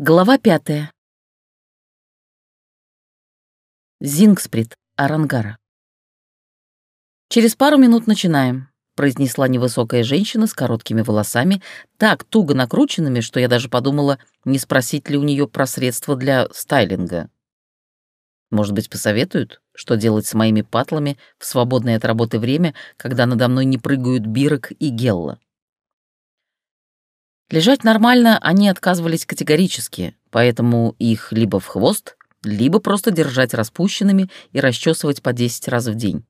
Глава пятая. Зингсприт, Арангара. «Через пару минут начинаем», — произнесла невысокая женщина с короткими волосами, так туго накрученными, что я даже подумала, не спросить ли у нее про средства для стайлинга. Может быть, посоветуют, что делать с моими патлами в свободное от работы время, когда надо мной не прыгают Бирок и Гелла. Лежать нормально они отказывались категорически, поэтому их либо в хвост, либо просто держать распущенными и расчесывать по 10 раз в день.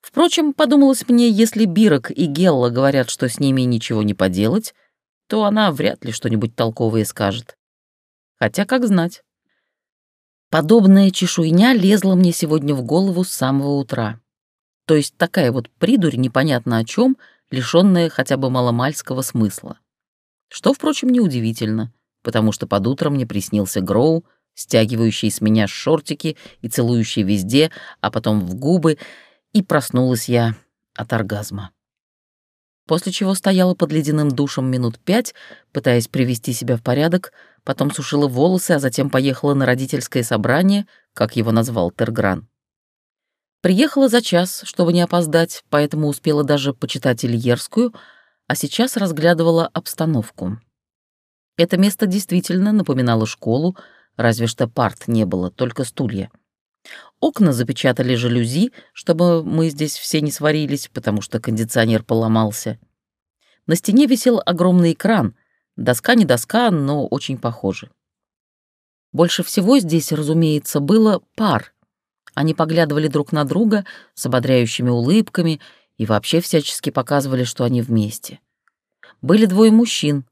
Впрочем, подумалось мне, если Бирок и Гелла говорят, что с ними ничего не поделать, то она вряд ли что-нибудь толковое скажет. Хотя, как знать. Подобная чешуйня лезла мне сегодня в голову с самого утра. То есть такая вот придурь непонятно о чем, лишённая хотя бы маломальского смысла. Что, впрочем, неудивительно, потому что под утром мне приснился Гроу, стягивающий с меня шортики и целующий везде, а потом в губы, и проснулась я от оргазма. После чего стояла под ледяным душем минут пять, пытаясь привести себя в порядок, потом сушила волосы, а затем поехала на родительское собрание, как его назвал Тергран. Приехала за час, чтобы не опоздать, поэтому успела даже почитать Ильерскую, а сейчас разглядывала обстановку. Это место действительно напоминало школу, разве что парт не было, только стулья. Окна запечатали жалюзи, чтобы мы здесь все не сварились, потому что кондиционер поломался. На стене висел огромный экран, доска не доска, но очень похоже. Больше всего здесь, разумеется, было пар. Они поглядывали друг на друга с ободряющими улыбками и вообще всячески показывали, что они вместе. Были двое мужчин,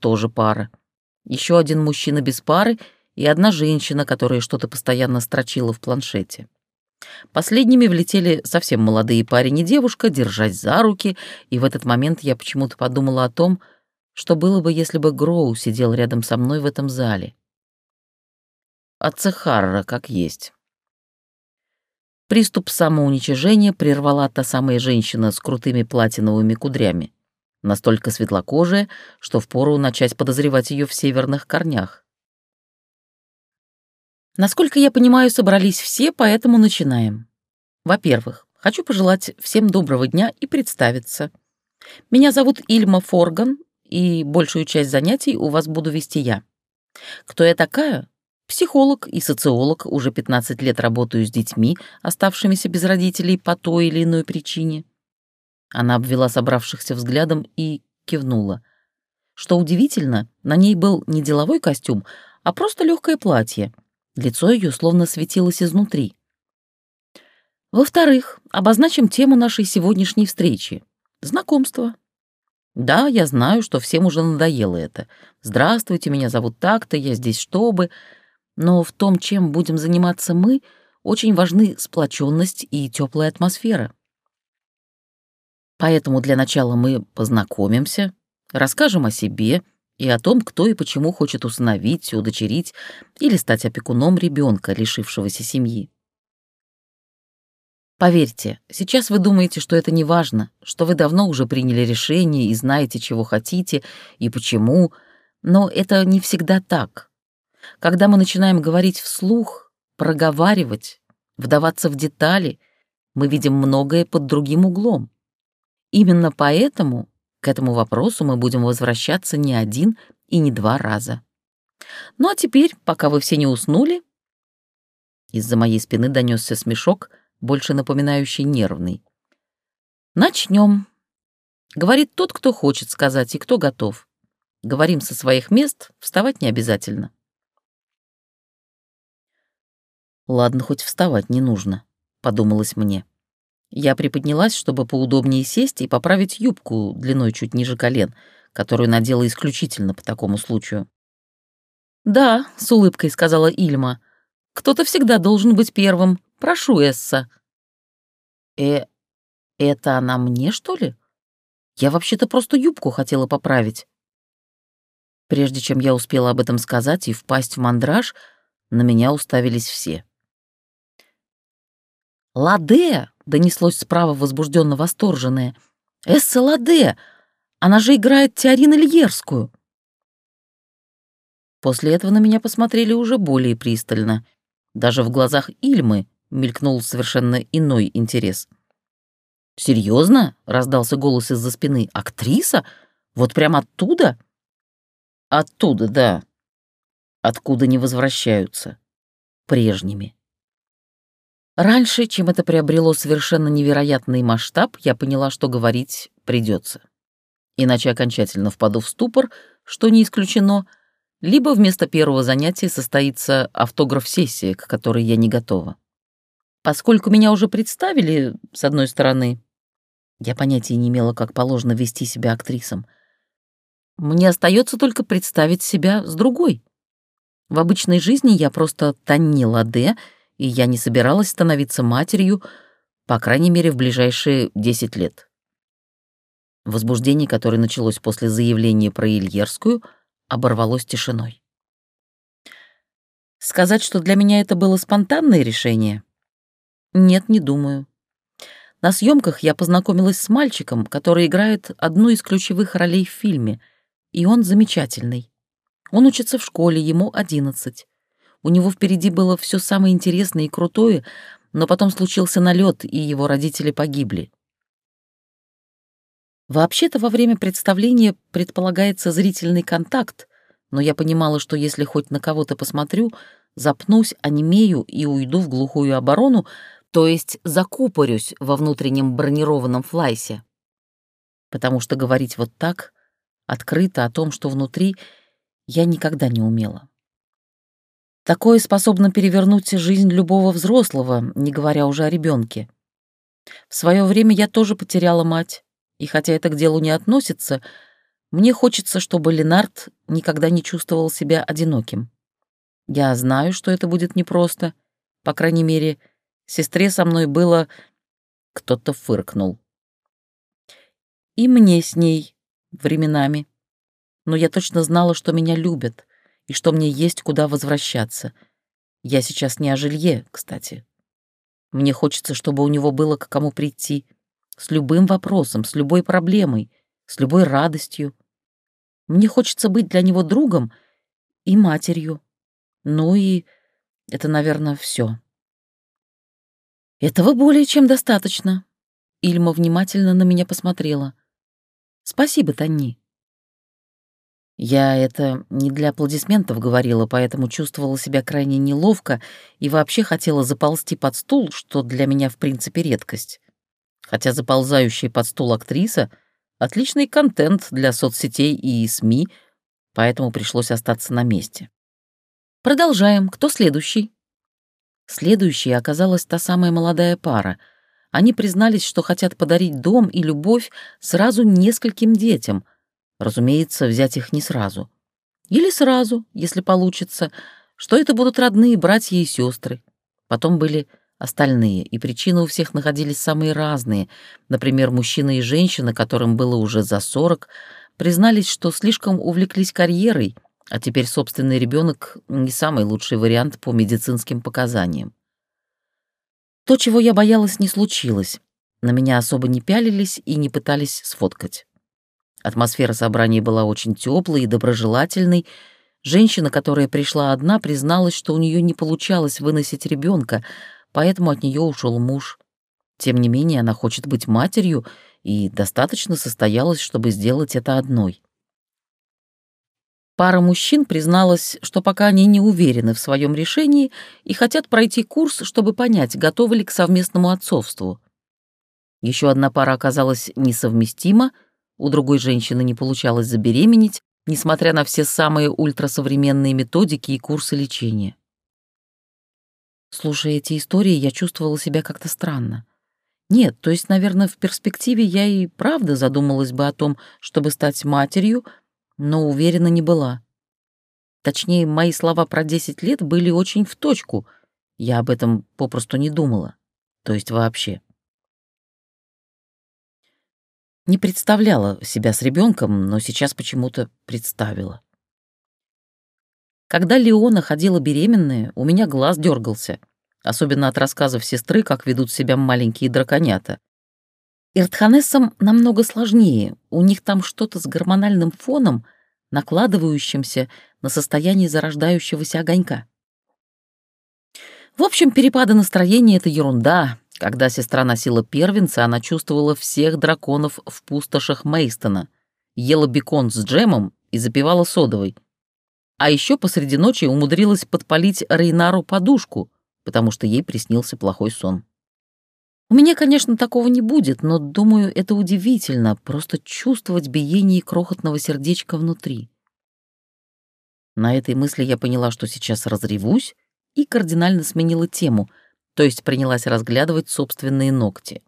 тоже пара. Еще один мужчина без пары и одна женщина, которая что-то постоянно строчила в планшете. Последними влетели совсем молодые парень и девушка, держась за руки, и в этот момент я почему-то подумала о том, что было бы, если бы Гроу сидел рядом со мной в этом зале. Ацехарра как есть. Приступ самоуничижения прервала та самая женщина с крутыми платиновыми кудрями, настолько светлокожая, что впору начать подозревать ее в северных корнях. Насколько я понимаю, собрались все, поэтому начинаем. Во-первых, хочу пожелать всем доброго дня и представиться. Меня зовут Ильма Форган, и большую часть занятий у вас буду вести я. Кто я такая? Психолог и социолог, уже 15 лет работаю с детьми, оставшимися без родителей по той или иной причине. Она обвела собравшихся взглядом и кивнула. Что удивительно, на ней был не деловой костюм, а просто легкое платье — Лицо ее словно светилось изнутри. Во-вторых, обозначим тему нашей сегодняшней встречи — знакомство. Да, я знаю, что всем уже надоело это. Здравствуйте, меня зовут так-то, я здесь чтобы. Но в том, чем будем заниматься мы, очень важны сплоченность и теплая атмосфера. Поэтому для начала мы познакомимся, расскажем о себе — и о том, кто и почему хочет усыновить, удочерить или стать опекуном ребенка, лишившегося семьи. Поверьте, сейчас вы думаете, что это не важно, что вы давно уже приняли решение и знаете, чего хотите и почему, но это не всегда так. Когда мы начинаем говорить вслух, проговаривать, вдаваться в детали, мы видим многое под другим углом. Именно поэтому к этому вопросу мы будем возвращаться не один и не два раза. Ну а теперь, пока вы все не уснули... Из-за моей спины донесся смешок, больше напоминающий нервный. Начнем. Говорит тот, кто хочет сказать и кто готов. Говорим со своих мест, вставать не обязательно. Ладно, хоть вставать не нужно, подумалось мне. Я приподнялась, чтобы поудобнее сесть и поправить юбку длиной чуть ниже колен, которую надела исключительно по такому случаю. «Да», — с улыбкой сказала Ильма, — «кто-то всегда должен быть первым. Прошу, Эсса». «Э, это она мне, что ли? Я вообще-то просто юбку хотела поправить». Прежде чем я успела об этом сказать и впасть в мандраж, на меня уставились все. «Ладе!» — донеслось справа возбужденно восторженное. «Эсса Ладе! Она же играет Теорин Ильерскую!» После этого на меня посмотрели уже более пристально. Даже в глазах Ильмы мелькнул совершенно иной интерес. «Серьезно?» — раздался голос из-за спины. «Актриса? Вот прямо оттуда?» «Оттуда, да. Откуда не возвращаются. Прежними». Раньше, чем это приобрело совершенно невероятный масштаб, я поняла, что говорить придется. Иначе окончательно впаду в ступор, что не исключено, либо вместо первого занятия состоится автограф-сессия, к которой я не готова. Поскольку меня уже представили, с одной стороны, я понятия не имела, как положено вести себя актрисам, мне остается только представить себя с другой. В обычной жизни я просто Танни Ладе — и я не собиралась становиться матерью, по крайней мере, в ближайшие 10 лет. Возбуждение, которое началось после заявления про Ильерскую, оборвалось тишиной. Сказать, что для меня это было спонтанное решение? Нет, не думаю. На съемках я познакомилась с мальчиком, который играет одну из ключевых ролей в фильме, и он замечательный. Он учится в школе, ему одиннадцать. У него впереди было все самое интересное и крутое, но потом случился налет, и его родители погибли. Вообще-то во время представления предполагается зрительный контакт, но я понимала, что если хоть на кого-то посмотрю, запнусь, онемею и уйду в глухую оборону, то есть закупорюсь во внутреннем бронированном флайсе. Потому что говорить вот так, открыто о том, что внутри, я никогда не умела. Такое способно перевернуть жизнь любого взрослого, не говоря уже о ребенке. В свое время я тоже потеряла мать, и хотя это к делу не относится, мне хочется, чтобы Ленард никогда не чувствовал себя одиноким. Я знаю, что это будет непросто. По крайней мере, сестре со мной было... Кто-то фыркнул. И мне с ней временами. Но я точно знала, что меня любят — и что мне есть куда возвращаться. Я сейчас не о жилье, кстати. Мне хочется, чтобы у него было к кому прийти. С любым вопросом, с любой проблемой, с любой радостью. Мне хочется быть для него другом и матерью. Ну и это, наверное, все. Этого более чем достаточно. Ильма внимательно на меня посмотрела. Спасибо, Танни. Я это не для аплодисментов говорила, поэтому чувствовала себя крайне неловко и вообще хотела заползти под стул, что для меня в принципе редкость. Хотя заползающая под стул актриса — отличный контент для соцсетей и СМИ, поэтому пришлось остаться на месте. Продолжаем. Кто следующий? Следующей оказалась та самая молодая пара. Они признались, что хотят подарить дом и любовь сразу нескольким детям — Разумеется, взять их не сразу. Или сразу, если получится, что это будут родные братья и сестры. Потом были остальные, и причины у всех находились самые разные. Например, мужчина и женщина, которым было уже за сорок, признались, что слишком увлеклись карьерой, а теперь собственный ребенок не самый лучший вариант по медицинским показаниям. То, чего я боялась, не случилось. На меня особо не пялились и не пытались сфоткать. Атмосфера собрания была очень теплой и доброжелательной. Женщина, которая пришла одна, призналась, что у нее не получалось выносить ребенка, поэтому от нее ушел муж. Тем не менее, она хочет быть матерью и достаточно состоялась, чтобы сделать это одной. Пара мужчин призналась, что пока они не уверены в своем решении и хотят пройти курс, чтобы понять, готовы ли к совместному отцовству. Еще одна пара оказалась несовместима — у другой женщины не получалось забеременеть, несмотря на все самые ультрасовременные методики и курсы лечения. Слушая эти истории, я чувствовала себя как-то странно. Нет, то есть, наверное, в перспективе я и правда задумалась бы о том, чтобы стать матерью, но уверена не была. Точнее, мои слова про 10 лет были очень в точку. Я об этом попросту не думала. То есть вообще. Не представляла себя с ребенком, но сейчас почему-то представила. Когда Леона ходила беременная, у меня глаз дергался, особенно от рассказов сестры, как ведут себя маленькие драконята. Иртханессам намного сложнее, у них там что-то с гормональным фоном, накладывающимся на состояние зарождающегося огонька. В общем, перепады настроения — это ерунда. Когда сестра носила первенца, она чувствовала всех драконов в пустошах Мейстона, ела бекон с джемом и запивала содовой. А еще посреди ночи умудрилась подпалить Рейнару подушку, потому что ей приснился плохой сон. У меня, конечно, такого не будет, но, думаю, это удивительно, просто чувствовать биение крохотного сердечка внутри. На этой мысли я поняла, что сейчас разревусь, и кардинально сменила тему, то есть принялась разглядывать собственные ногти.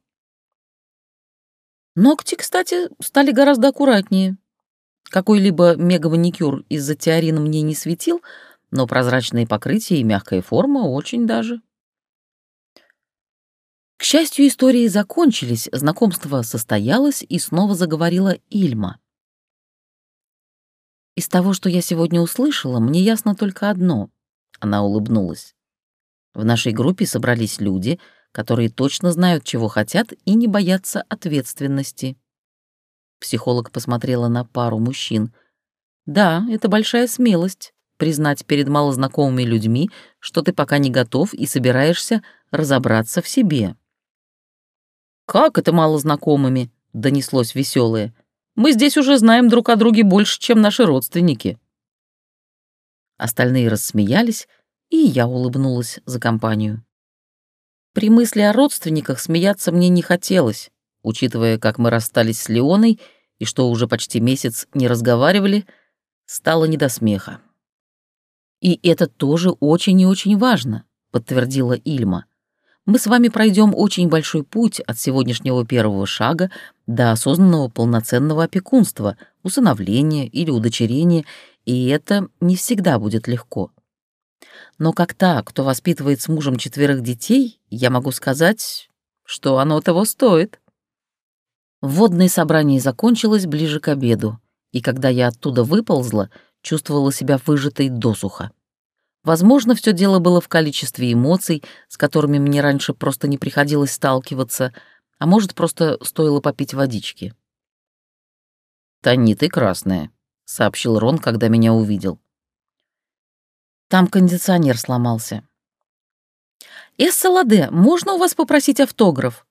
Ногти, кстати, стали гораздо аккуратнее. Какой-либо мега-маникюр из-за теорина мне не светил, но прозрачные покрытия и мягкая форма очень даже. К счастью, истории закончились, знакомство состоялось, и снова заговорила Ильма. «Из того, что я сегодня услышала, мне ясно только одно», — она улыбнулась. «В нашей группе собрались люди, которые точно знают, чего хотят, и не боятся ответственности». Психолог посмотрела на пару мужчин. «Да, это большая смелость — признать перед малознакомыми людьми, что ты пока не готов и собираешься разобраться в себе». «Как это малознакомыми?» — донеслось веселое. «Мы здесь уже знаем друг о друге больше, чем наши родственники». Остальные рассмеялись, и я улыбнулась за компанию. При мысли о родственниках смеяться мне не хотелось, учитывая, как мы расстались с Леоной и что уже почти месяц не разговаривали, стало не до смеха. «И это тоже очень и очень важно», — подтвердила Ильма мы с вами пройдем очень большой путь от сегодняшнего первого шага до осознанного полноценного опекунства, усыновления или удочерения, и это не всегда будет легко. Но как та, кто воспитывает с мужем четверых детей, я могу сказать, что оно того стоит. Вводное собрание закончилось ближе к обеду, и когда я оттуда выползла, чувствовала себя выжатой досуха. Возможно, все дело было в количестве эмоций, с которыми мне раньше просто не приходилось сталкиваться, а может, просто стоило попить водички. «Тони, ты красная», — сообщил Рон, когда меня увидел. «Там кондиционер сломался». «Эсса Ладе, можно у вас попросить автограф?»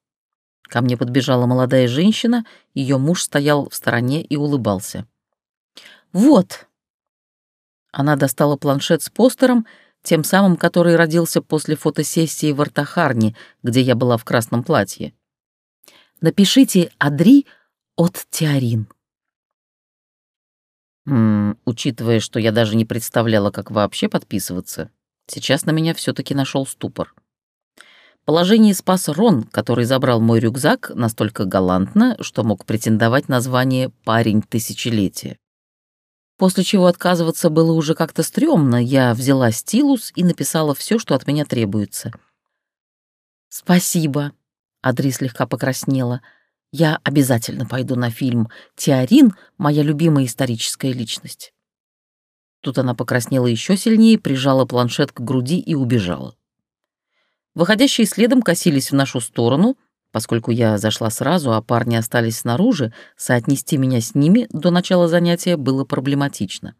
Ко мне подбежала молодая женщина, ее муж стоял в стороне и улыбался. «Вот», она достала планшет с постером, тем самым, который родился после фотосессии в Артахарне, где я была в красном платье. «Напишите «Адри» от Теорин». М учитывая, что я даже не представляла, как вообще подписываться, сейчас на меня все таки нашел ступор. Положение спас Рон, который забрал мой рюкзак настолько галантно, что мог претендовать на звание «парень тысячелетия». После чего отказываться было уже как-то стрёмно, я взяла стилус и написала все, что от меня требуется. «Спасибо», — Адри слегка покраснела. «Я обязательно пойду на фильм. Теорин — моя любимая историческая личность». Тут она покраснела еще сильнее, прижала планшет к груди и убежала. Выходящие следом косились в нашу сторону, Поскольку я зашла сразу, а парни остались снаружи, соотнести меня с ними до начала занятия было проблематично.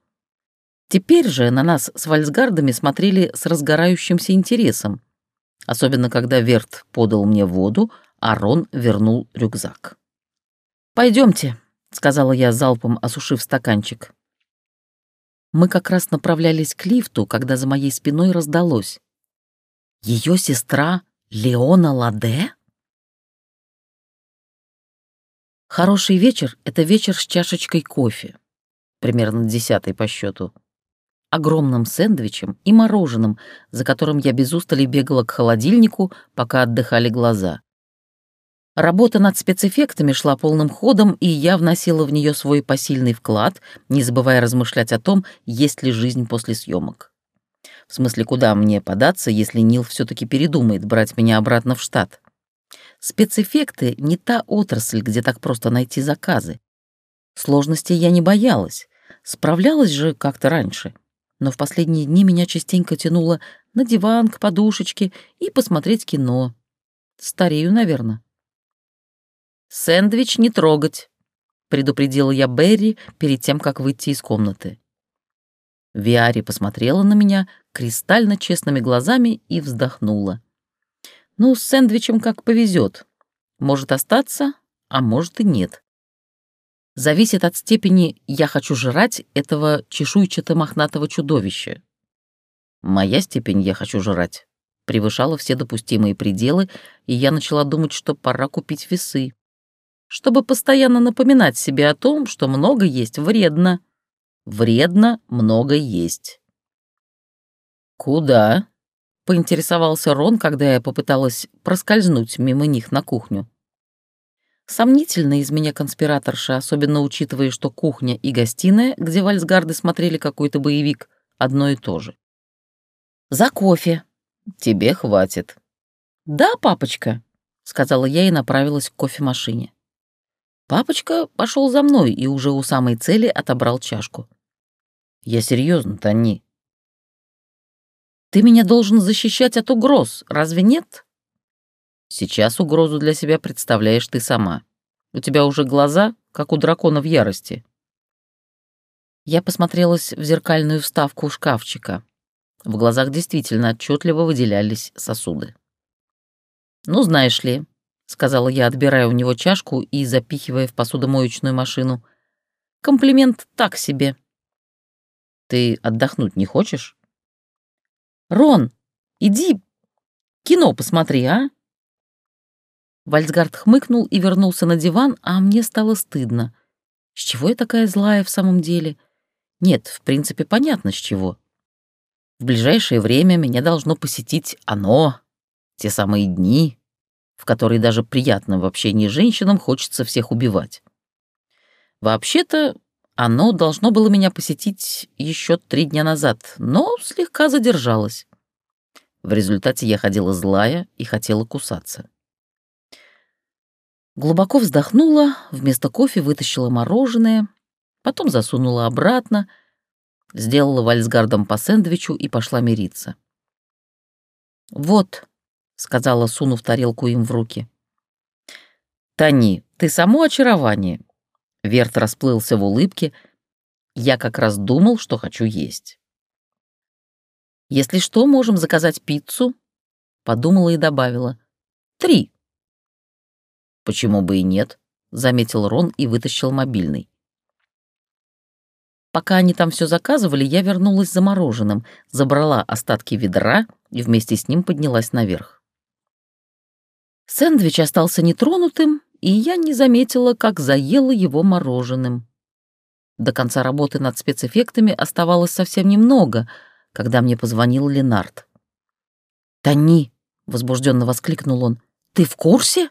Теперь же на нас с вальсгардами смотрели с разгорающимся интересом, особенно когда Верт подал мне воду, а Рон вернул рюкзак. Пойдемте, сказала я залпом, осушив стаканчик. Мы как раз направлялись к лифту, когда за моей спиной раздалось. Ее сестра Леона Ладе? Хороший вечер — это вечер с чашечкой кофе, примерно десятый по счету, огромным сэндвичем и мороженым, за которым я без устали бегала к холодильнику, пока отдыхали глаза. Работа над спецэффектами шла полным ходом, и я вносила в нее свой посильный вклад, не забывая размышлять о том, есть ли жизнь после съемок. В смысле, куда мне податься, если Нил все таки передумает брать меня обратно в штат? Спецэффекты — не та отрасль, где так просто найти заказы. Сложностей я не боялась, справлялась же как-то раньше. Но в последние дни меня частенько тянуло на диван, к подушечке и посмотреть кино. Старею, наверное. «Сэндвич не трогать», — предупредила я Берри перед тем, как выйти из комнаты. Виари посмотрела на меня кристально честными глазами и вздохнула. «Ну, с сэндвичем как повезет. Может остаться, а может и нет. Зависит от степени «я хочу жрать» этого чешуйчато-мохнатого чудовища. Моя степень «я хочу жрать» превышала все допустимые пределы, и я начала думать, что пора купить весы, чтобы постоянно напоминать себе о том, что много есть вредно. Вредно много есть. «Куда?» — поинтересовался Рон, когда я попыталась проскользнуть мимо них на кухню. Сомнительная из меня конспираторша, особенно учитывая, что кухня и гостиная, где вальсгарды смотрели какой-то боевик, одно и то же. «За кофе. Тебе хватит». «Да, папочка», — сказала я и направилась к кофемашине. Папочка пошел за мной и уже у самой цели отобрал чашку. «Я серьезно, Тони». «Ты меня должен защищать от угроз, разве нет?» «Сейчас угрозу для себя представляешь ты сама. У тебя уже глаза, как у дракона в ярости». Я посмотрелась в зеркальную вставку шкафчика. В глазах действительно отчетливо выделялись сосуды. «Ну, знаешь ли», — сказала я, отбирая у него чашку и запихивая в посудомоечную машину, — «комплимент так себе». «Ты отдохнуть не хочешь?» «Рон, иди кино посмотри, а?» Вальцгард хмыкнул и вернулся на диван, а мне стало стыдно. С чего я такая злая в самом деле? Нет, в принципе, понятно, с чего. В ближайшее время меня должно посетить оно, те самые дни, в которые даже приятно в общении женщинам хочется всех убивать. Вообще-то, оно должно было меня посетить еще три дня назад, но слегка задержалось. В результате я ходила злая и хотела кусаться. Глубоко вздохнула, вместо кофе вытащила мороженое, потом засунула обратно — сделала вальсгардом по сэндвичу и пошла мириться. «Вот», — сказала, сунув тарелку им в руки. «Тони, ты само очарование». Верт расплылся в улыбке. «Я как раз думал, что хочу есть». «Если что, можем заказать пиццу», — подумала и добавила. «Три». «Почему бы и нет?» — заметил Рон и вытащил мобильный. Пока они там все заказывали, я вернулась за мороженым, забрала остатки ведра и вместе с ним поднялась наверх. Сэндвич остался нетронутым, и я не заметила, как заела его мороженым. До конца работы над спецэффектами оставалось совсем немного, когда мне позвонил Ленард. «Тони!» — возбужденно воскликнул он. «Ты в курсе?»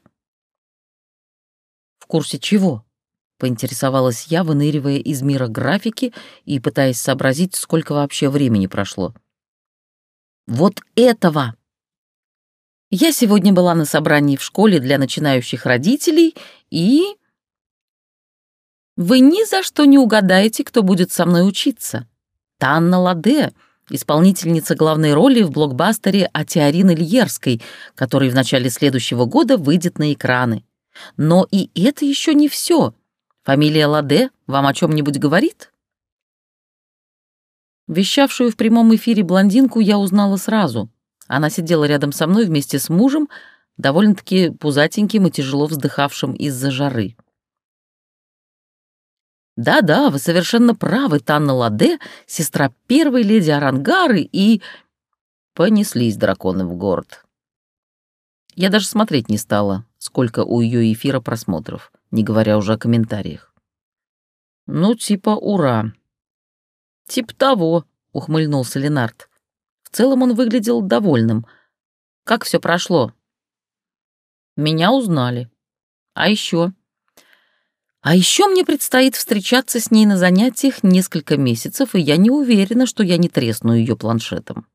«В курсе чего?» — поинтересовалась я, выныривая из мира графики и пытаясь сообразить, сколько вообще времени прошло. «Вот этого!» Я сегодня была на собрании в школе для начинающих родителей и... Вы ни за что не угадаете, кто будет со мной учиться. Танна Ладе, исполнительница главной роли в блокбастере о Теорины Льерской, который в начале следующего года выйдет на экраны. Но и это еще не все. Фамилия Ладе вам о чем-нибудь говорит?» Вещавшую в прямом эфире блондинку я узнала сразу. Она сидела рядом со мной вместе с мужем, довольно-таки пузатеньким и тяжело вздыхавшим из-за жары. «Да-да, вы совершенно правы, Танна Ладе, сестра первой леди Арангары и...» Понеслись драконы в город. Я даже смотреть не стала, сколько у ее эфира просмотров не говоря уже о комментариях. «Ну, типа ура». «Тип того», — ухмыльнулся Ленард. Целом он выглядел довольным. «Как все прошло?» «Меня узнали. А еще?» «А еще мне предстоит встречаться с ней на занятиях несколько месяцев, и я не уверена, что я не тресну ее планшетом».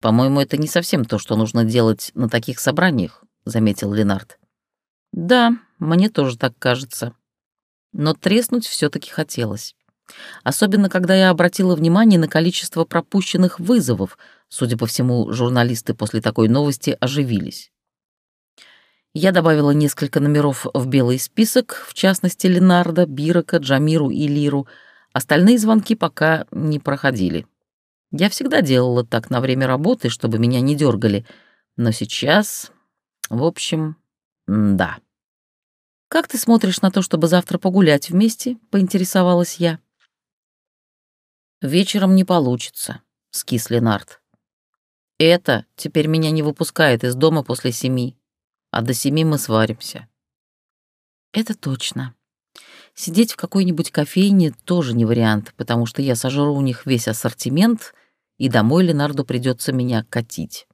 «По-моему, это не совсем то, что нужно делать на таких собраниях», — заметил Ленард. Да, мне тоже так кажется. Но треснуть все таки хотелось. Особенно, когда я обратила внимание на количество пропущенных вызовов. Судя по всему, журналисты после такой новости оживились. Я добавила несколько номеров в белый список, в частности Ленарда, Бирака, Джамиру и Лиру. Остальные звонки пока не проходили. Я всегда делала так на время работы, чтобы меня не дергали. Но сейчас... В общем, да. «Как ты смотришь на то, чтобы завтра погулять вместе?» — поинтересовалась я. «Вечером не получится», — скис Ленард. «Это теперь меня не выпускает из дома после семи а до семи мы сваримся. Это точно. Сидеть в какой-нибудь кофейне тоже не вариант, потому что я сожру у них весь ассортимент, и домой Ленарду придется меня катить.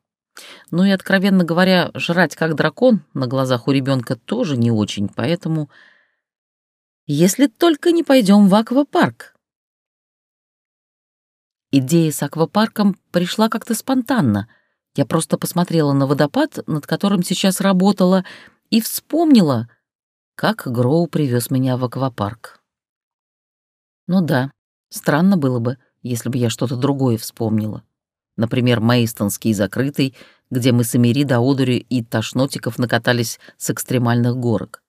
Ну и, откровенно говоря, жрать как дракон на глазах у ребенка тоже не очень, поэтому... Если только не пойдем в аквапарк. Идея с аквапарком пришла как-то спонтанно. Я просто посмотрела на водопад, над которым сейчас работала, и вспомнила, как Гроу привез меня в аквапарк. Ну да, странно было бы, если бы я что-то другое вспомнила. Например, Мейстонский закрытый, где мы с Эмири до одури и тошнотиков накатались с экстремальных горок.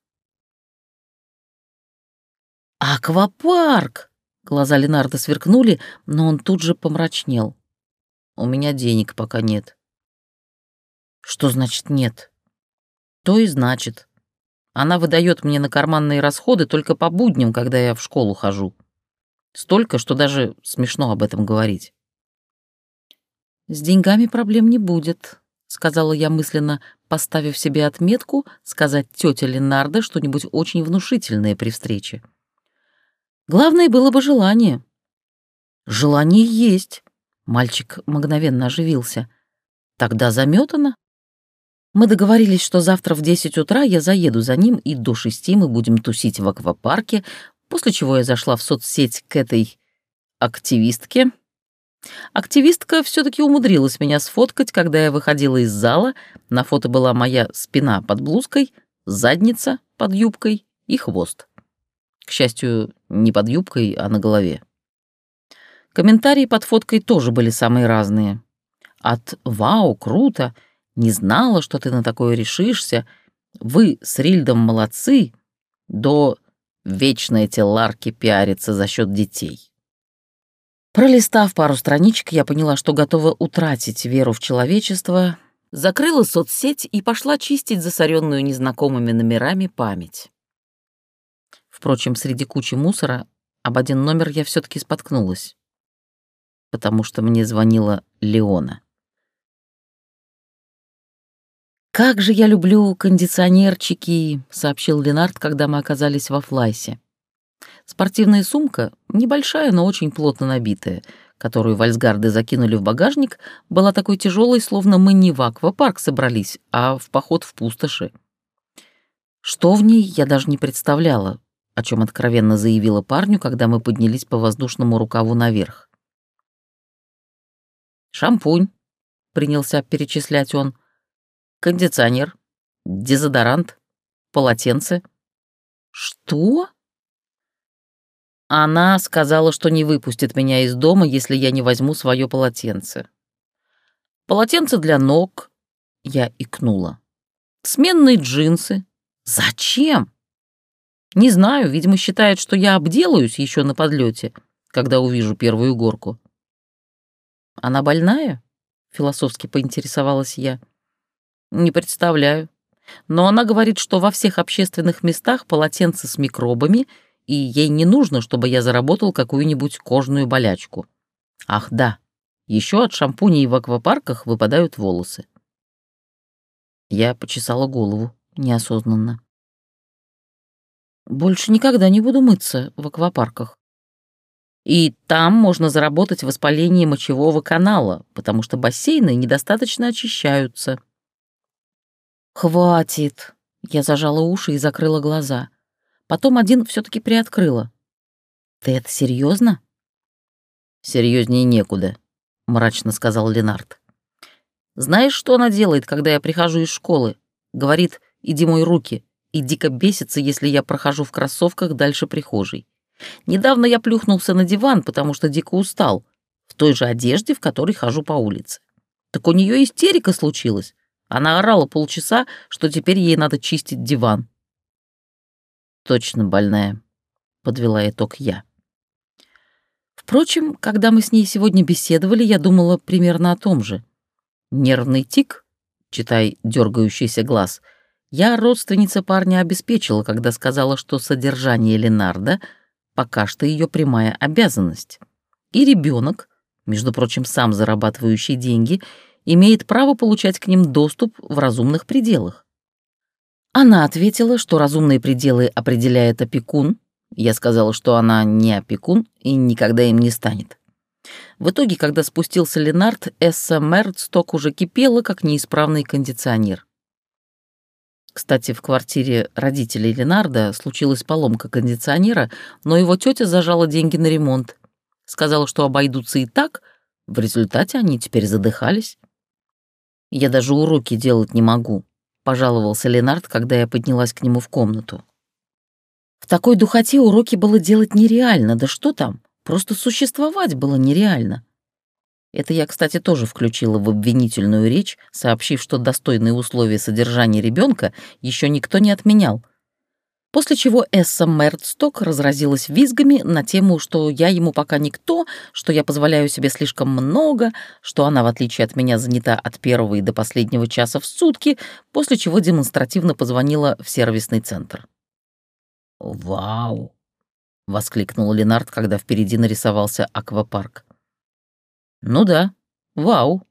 «Аквапарк!» Глаза Ленарда сверкнули, но он тут же помрачнел. «У меня денег пока нет». Что значит нет? То и значит. Она выдает мне на карманные расходы только по будням, когда я в школу хожу. Столько, что даже смешно об этом говорить. «С деньгами проблем не будет», — сказала я мысленно, поставив себе отметку сказать тете Ленарда что-нибудь очень внушительное при встрече. Главное было бы желание. «Желание есть», — мальчик мгновенно оживился. «Тогда заметано. Мы договорились, что завтра в 10 утра я заеду за ним, и до шести мы будем тусить в аквапарке, после чего я зашла в соцсеть к этой активистке. Активистка все таки умудрилась меня сфоткать, когда я выходила из зала. На фото была моя спина под блузкой, задница под юбкой и хвост. К счастью, не под юбкой, а на голове. Комментарии под фоткой тоже были самые разные. От «Вау, круто!» не знала, что ты на такое решишься. Вы с Рильдом молодцы, до вечной эти ларки пиарятся за счет детей. Пролистав пару страничек, я поняла, что готова утратить веру в человечество, закрыла соцсеть и пошла чистить засоренную незнакомыми номерами память. Впрочем, среди кучи мусора об один номер я все таки споткнулась, потому что мне звонила Леона. «Как же я люблю кондиционерчики», — сообщил Ленард, когда мы оказались во Флайсе. Спортивная сумка, небольшая, но очень плотно набитая, которую вальсгарды закинули в багажник, была такой тяжелой, словно мы не в аквапарк собрались, а в поход в пустоши. Что в ней, я даже не представляла, о чем откровенно заявила парню, когда мы поднялись по воздушному рукаву наверх. «Шампунь», — принялся перечислять он, — кондиционер, дезодорант, полотенце. Что? Она сказала, что не выпустит меня из дома, если я не возьму свое полотенце. Полотенце для ног. Я икнула. Сменные джинсы. Зачем? Не знаю, видимо, считает, что я обделаюсь еще на подлете, когда увижу первую горку. Она больная? Философски поинтересовалась я. Не представляю. Но она говорит, что во всех общественных местах полотенца с микробами, и ей не нужно, чтобы я заработал какую-нибудь кожную болячку. Ах, да, еще от шампуней в аквапарках выпадают волосы. Я почесала голову неосознанно. Больше никогда не буду мыться в аквапарках. И там можно заработать воспаление мочевого канала, потому что бассейны недостаточно очищаются. «Хватит!» Я зажала уши и закрыла глаза. Потом один все таки приоткрыла. «Ты это серьезно? Серьезнее некуда», — мрачно сказал Ленард. «Знаешь, что она делает, когда я прихожу из школы? Говорит, иди мой руки, и дико бесится, если я прохожу в кроссовках дальше прихожей. Недавно я плюхнулся на диван, потому что дико устал, в той же одежде, в которой хожу по улице. Так у нее истерика случилась. Она орала полчаса, что теперь ей надо чистить диван. Точно больная, подвела итог я. Впрочем, когда мы с ней сегодня беседовали, я думала примерно о том же. Нервный тик, читай дергающийся глаз, я родственница парня обеспечила, когда сказала, что содержание Ленарда пока что ее прямая обязанность. И ребенок, между прочим, сам зарабатывающий деньги, имеет право получать к ним доступ в разумных пределах. Она ответила, что разумные пределы определяет опекун. Я сказала, что она не опекун и никогда им не станет. В итоге, когда спустился Ленард, Эсса Мердсток уже кипела, как неисправный кондиционер. Кстати, в квартире родителей Ленарда случилась поломка кондиционера, но его тетя зажала деньги на ремонт. Сказала, что обойдутся и так, в результате они теперь задыхались. Я даже уроки делать не могу, пожаловался Ленард, когда я поднялась к нему в комнату. В такой духоте уроки было делать нереально, да что там, просто существовать было нереально. Это я, кстати, тоже включила в обвинительную речь, сообщив, что достойные условия содержания ребенка еще никто не отменял, После чего Эсса Мердсток разразилась визгами на тему, что я ему пока никто, что я позволяю себе слишком много, что она, в отличие от меня, занята от первого и до последнего часа в сутки, после чего демонстративно позвонила в сервисный центр. «Вау!» — воскликнул Ленард, когда впереди нарисовался аквапарк. «Ну да, вау!»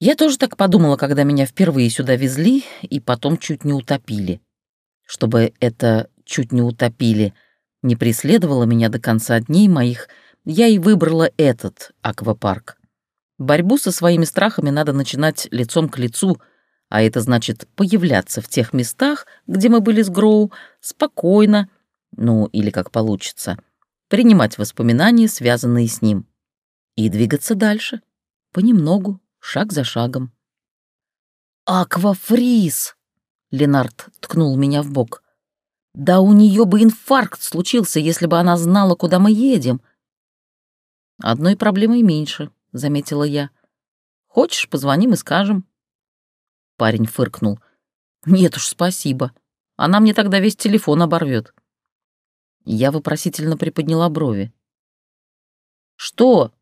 Я тоже так подумала, когда меня впервые сюда везли и потом чуть не утопили чтобы это чуть не утопили, не преследовало меня до конца дней моих, я и выбрала этот аквапарк. Борьбу со своими страхами надо начинать лицом к лицу, а это значит появляться в тех местах, где мы были с Гроу, спокойно, ну или как получится, принимать воспоминания, связанные с ним, и двигаться дальше, понемногу, шаг за шагом. «Аквафриз!» Ленард ткнул меня в бок. Да у нее бы инфаркт случился, если бы она знала, куда мы едем. Одной проблемой меньше, заметила я. Хочешь, позвоним и скажем. Парень фыркнул. Нет уж, спасибо. Она мне тогда весь телефон оборвет. Я вопросительно приподняла брови. Что?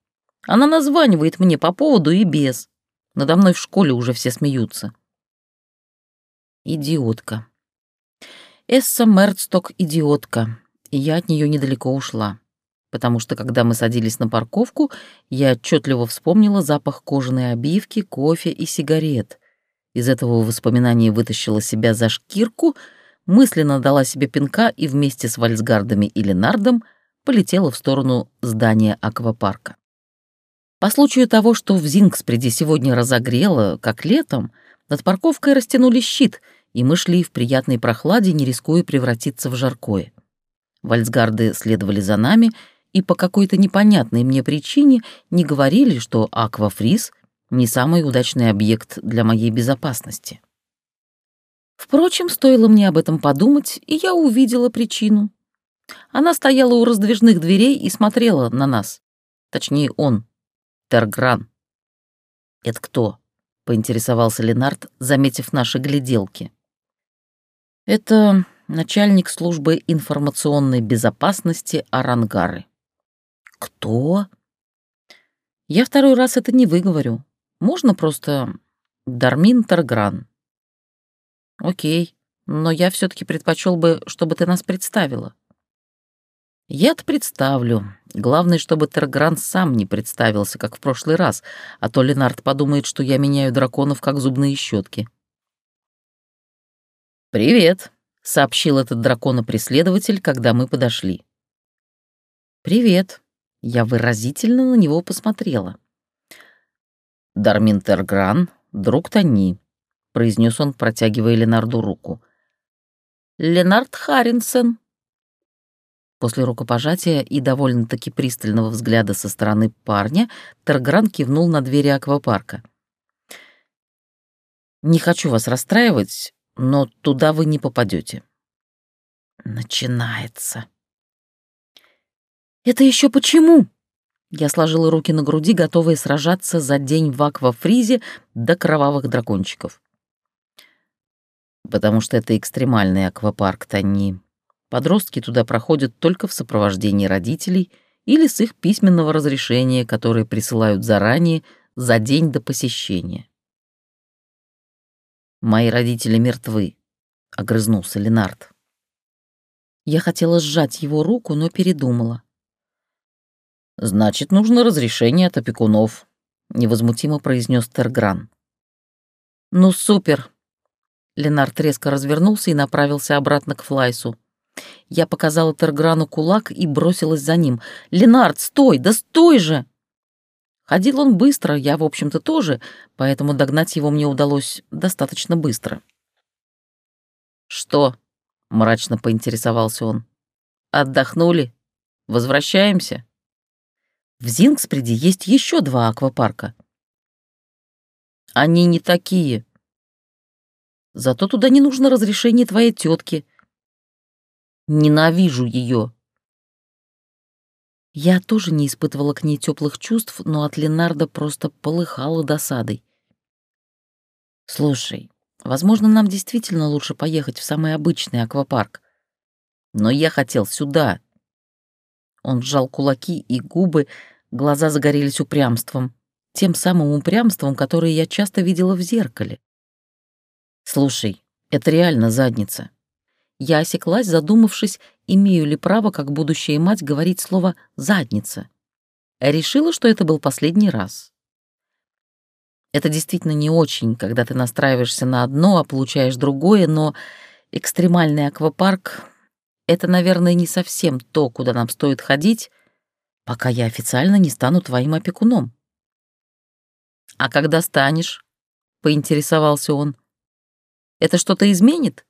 Она названивает мне по поводу и без. Надо мной в школе уже все смеются. Идиотка. Эсса Мердсток — идиотка, и я от нее недалеко ушла. Потому что, когда мы садились на парковку, я отчетливо вспомнила запах кожаной обивки, кофе и сигарет. Из этого воспоминания вытащила себя за шкирку, мысленно дала себе пинка и вместе с Вальсгардами и Ленардом полетела в сторону здания аквапарка. По случаю того, что в Зингспреде сегодня разогрело, как летом, над парковкой растянули щит — и мы шли в приятной прохладе, не рискуя превратиться в жаркое. Вальцгарды следовали за нами и по какой-то непонятной мне причине не говорили, что аквафриз — не самый удачный объект для моей безопасности. Впрочем, стоило мне об этом подумать, и я увидела причину. Она стояла у раздвижных дверей и смотрела на нас. Точнее, он, Тергран. «Это кто?» — поинтересовался Ленард, заметив наши гляделки. Это начальник службы информационной безопасности Арангары. Кто? Я второй раз это не выговорю. Можно просто Дармин Таргран. Окей, но я все таки предпочел бы, чтобы ты нас представила. Я-то представлю. Главное, чтобы Таргран сам не представился, как в прошлый раз, а то Ленард подумает, что я меняю драконов как зубные щетки. «Привет», — сообщил этот дракона-преследователь, когда мы подошли. «Привет», — я выразительно на него посмотрела. «Дармин Тергран, друг Тони», — произнес он, протягивая Ленарду руку. «Ленард Харринсен». После рукопожатия и довольно-таки пристального взгляда со стороны парня Тергран кивнул на двери аквапарка. «Не хочу вас расстраивать, но туда вы не попадете. Начинается. Это еще почему? Я сложила руки на груди, готовая сражаться за день в аквафризе до кровавых дракончиков. потому что это экстремальный аквапарк Тани. Подростки туда проходят только в сопровождении родителей или с их письменного разрешения, которое присылают заранее за день до посещения. «Мои родители мертвы», — огрызнулся Ленард. Я хотела сжать его руку, но передумала. «Значит, нужно разрешение от опекунов», — невозмутимо произнес Тергран. «Ну, супер!» Ленард резко развернулся и направился обратно к Флайсу. Я показала Терграну кулак и бросилась за ним. «Ленард, стой! Да стой же!» Ходил он быстро, я, в общем-то, тоже, поэтому догнать его мне удалось достаточно быстро. «Что?» — мрачно поинтересовался он. «Отдохнули? Возвращаемся?» В Зингспреде есть еще два аквапарка. Они не такие. Зато туда не нужно разрешение твоей тетки. Ненавижу ее. Я тоже не испытывала к ней теплых чувств, но от Ленарда просто полыхала досадой. Слушай, возможно, нам действительно лучше поехать в самый обычный аквапарк. Но я хотел сюда, он сжал кулаки и губы, глаза загорелись упрямством. Тем самым упрямством, которое я часто видела в зеркале. «Слушай, это реально задница». Я осеклась, задумавшись, имею ли право, как будущая мать, говорить слово «задница». Решила, что это был последний раз. Это действительно не очень, когда ты настраиваешься на одно, а получаешь другое, но экстремальный аквапарк это, наверное, не совсем то, куда нам стоит ходить, пока я официально не стану твоим опекуном. А когда станешь, поинтересовался он, это что-то изменит?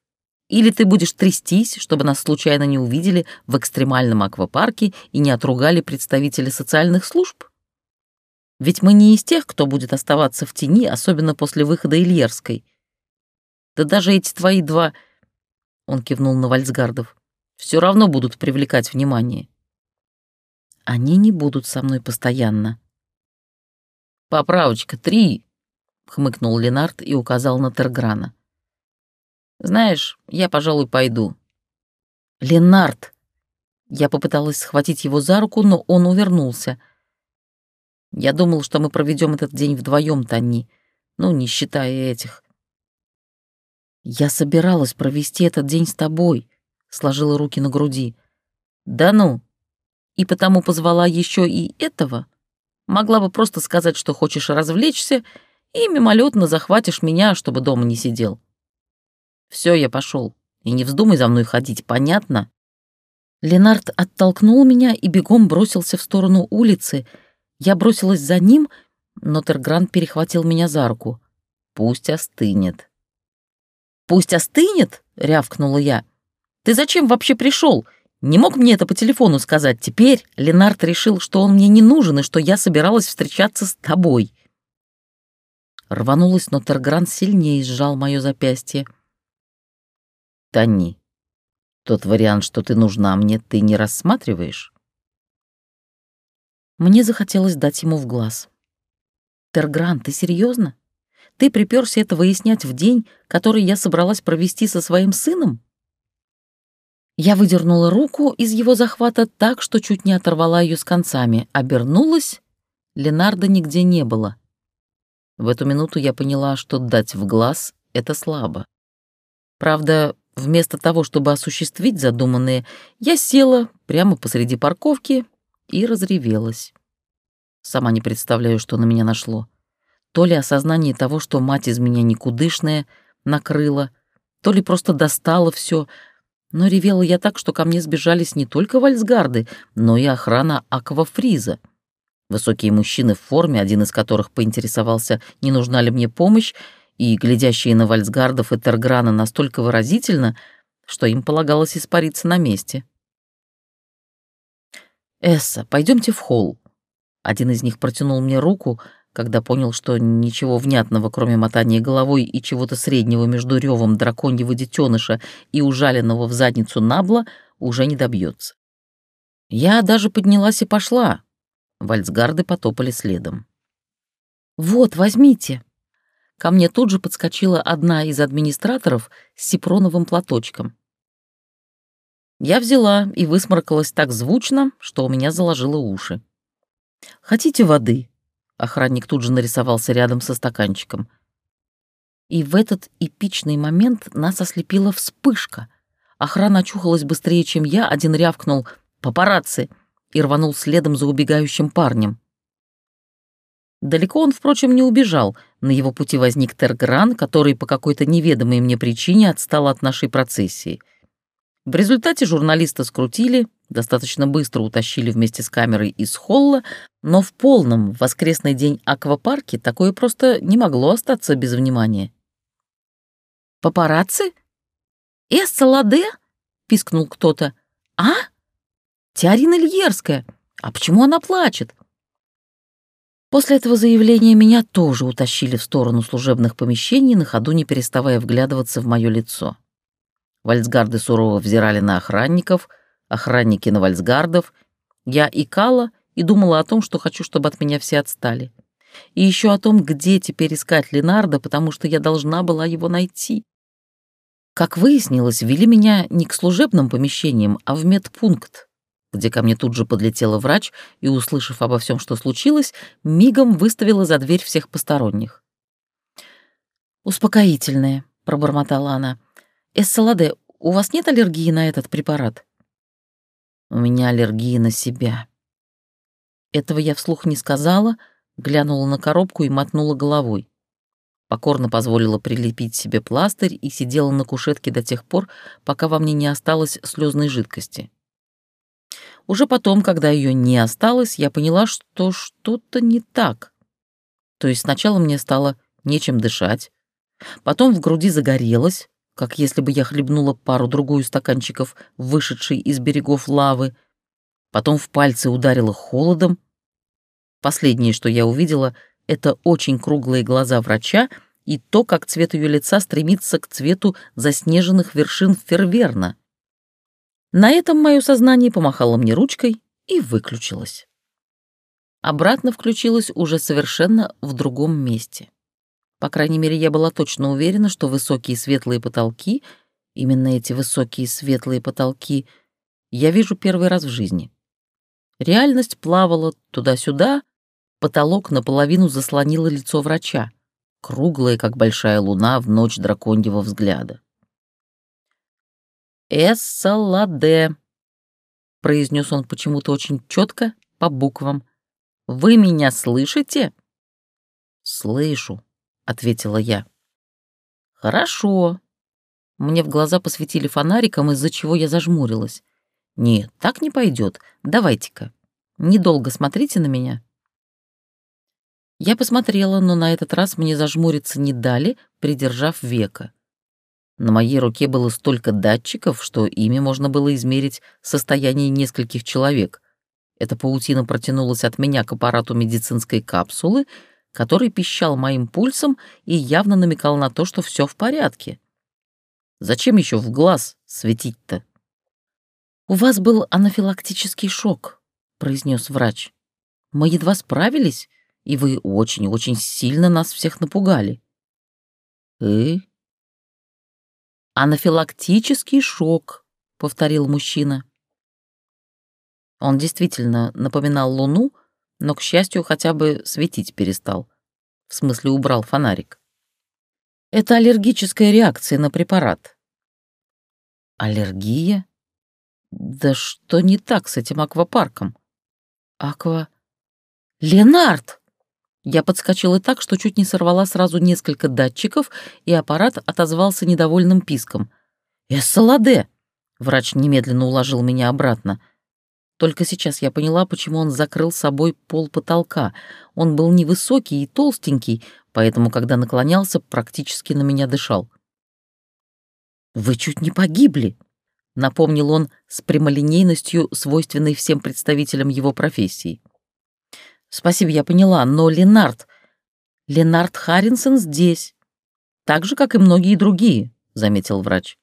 Или ты будешь трястись, чтобы нас случайно не увидели в экстремальном аквапарке и не отругали представители социальных служб? Ведь мы не из тех, кто будет оставаться в тени, особенно после выхода Ильерской. Да даже эти твои два... Он кивнул на Вальцгардов все равно будут привлекать внимание. Они не будут со мной постоянно. «Поправочка, три!» — хмыкнул Ленард и указал на Терграна. «Знаешь, я, пожалуй, пойду». «Ленард!» Я попыталась схватить его за руку, но он увернулся. Я думал, что мы проведем этот день вдвоем, Тони, ну, не считая этих. Я собиралась провести этот день с тобой сложила руки на груди. «Да ну! И потому позвала еще и этого? Могла бы просто сказать, что хочешь развлечься, и мимолетно захватишь меня, чтобы дома не сидел. Все, я пошел. И не вздумай за мной ходить, понятно?» Ленард оттолкнул меня и бегом бросился в сторону улицы. Я бросилась за ним, но Тергран перехватил меня за руку. «Пусть остынет». «Пусть остынет?» — рявкнула я. Ты зачем вообще пришел? Не мог мне это по телефону сказать. Теперь Ленард решил, что он мне не нужен и что я собиралась встречаться с тобой. Рванулась, но Тергран сильнее сжал мое запястье. Тани, тот вариант, что ты нужна мне, ты не рассматриваешь? Мне захотелось дать ему в глаз. Тергран, ты серьезно? Ты приперся это выяснять в день, который я собралась провести со своим сыном? Я выдернула руку из его захвата так, что чуть не оторвала ее с концами, обернулась, Ленарда нигде не было. В эту минуту я поняла, что дать в глаз — это слабо. Правда, вместо того, чтобы осуществить задуманное, я села прямо посреди парковки и разревелась. Сама не представляю, что на меня нашло. То ли осознание того, что мать из меня никудышная, накрыла, то ли просто достала все — но ревела я так, что ко мне сбежались не только вальсгарды, но и охрана аквафриза. Высокие мужчины в форме, один из которых поинтересовался, не нужна ли мне помощь, и глядящие на вальсгардов и Терграна настолько выразительно, что им полагалось испариться на месте. «Эсса, пойдемте в холл». Один из них протянул мне руку, когда понял, что ничего внятного, кроме мотания головой и чего-то среднего между ревом драконьего детеныша и ужаленного в задницу набла, уже не добьется. Я даже поднялась и пошла. Вальцгарды потопали следом. «Вот, возьмите». Ко мне тут же подскочила одна из администраторов с сипроновым платочком. Я взяла и высморкалась так звучно, что у меня заложило уши. «Хотите воды?» Охранник тут же нарисовался рядом со стаканчиком. И в этот эпичный момент нас ослепила вспышка. Охрана очухалась быстрее, чем я, один рявкнул «Папарацци!» и рванул следом за убегающим парнем. Далеко он, впрочем, не убежал. На его пути возник Тергран, который по какой-то неведомой мне причине отстал от нашей процессии. В результате журналиста скрутили, достаточно быстро утащили вместе с камерой из холла, но в полном воскресный день аквапарке такое просто не могло остаться без внимания. «Папарацци? Эсса Ладе?» — пискнул кто-то. «А? Теорина Ильерская. А почему она плачет?» После этого заявления меня тоже утащили в сторону служебных помещений, на ходу не переставая вглядываться в мое лицо. Вальцгарды сурово взирали на охранников, охранники на вальцгардов. Я икала и думала о том, что хочу, чтобы от меня все отстали. И еще о том, где теперь искать Ленарда, потому что я должна была его найти. Как выяснилось, вели меня не к служебным помещениям, а в медпункт, где ко мне тут же подлетела врач и, услышав обо всем, что случилось, мигом выставила за дверь всех посторонних. «Успокоительное», — пробормотала она. «Эссаладе, у вас нет аллергии на этот препарат?» «У меня аллергия на себя». Этого я вслух не сказала, глянула на коробку и мотнула головой. Покорно позволила прилепить себе пластырь и сидела на кушетке до тех пор, пока во мне не осталось слезной жидкости. Уже потом, когда ее не осталось, я поняла, что что-то не так. То есть сначала мне стало нечем дышать, потом в груди загорелось, как если бы я хлебнула пару-другую стаканчиков, вышедшей из берегов лавы, потом в пальцы ударило холодом. Последнее, что я увидела, это очень круглые глаза врача и то, как цвет ее лица стремится к цвету заснеженных вершин ферверна. На этом мое сознание помахало мне ручкой и выключилось. Обратно включилось уже совершенно в другом месте. По крайней мере, я была точно уверена, что высокие светлые потолки, именно эти высокие светлые потолки, я вижу первый раз в жизни. Реальность плавала туда-сюда, потолок наполовину заслонило лицо врача, круглое, как большая луна в ночь драконьего взгляда. «Эссаладе», — произнес он почему-то очень четко, по буквам. «Вы меня слышите?» «Слышу», — ответила я. «Хорошо». Мне в глаза посветили фонариком, из-за чего я зажмурилась. «Нет, так не пойдет. Давайте-ка. Недолго смотрите на меня». Я посмотрела, но на этот раз мне зажмуриться не дали, придержав века. На моей руке было столько датчиков, что ими можно было измерить состояние нескольких человек. Эта паутина протянулась от меня к аппарату медицинской капсулы, который пищал моим пульсом и явно намекал на то, что все в порядке. Зачем еще в глаз светить-то? «У вас был анафилактический шок», — произнес врач. «Мы едва справились, и вы очень-очень сильно нас всех напугали». «И?» «Анафилактический шок», — повторил мужчина. Он действительно напоминал луну, но, к счастью, хотя бы светить перестал. В смысле, убрал фонарик. Это аллергическая реакция на препарат. Аллергия? Да что не так с этим аквапарком? Аква... Ленард! Я подскочила так, что чуть не сорвала сразу несколько датчиков, и аппарат отозвался недовольным писком. «Эссаладе!» Врач немедленно уложил меня обратно. Только сейчас я поняла, почему он закрыл собой пол потолка. Он был невысокий и толстенький, поэтому, когда наклонялся, практически на меня дышал. «Вы чуть не погибли», — напомнил он с прямолинейностью, свойственной всем представителям его профессии. Спасибо, я поняла, но Ленард... Ленард Харринсон здесь. Так же, как и многие другие, заметил врач.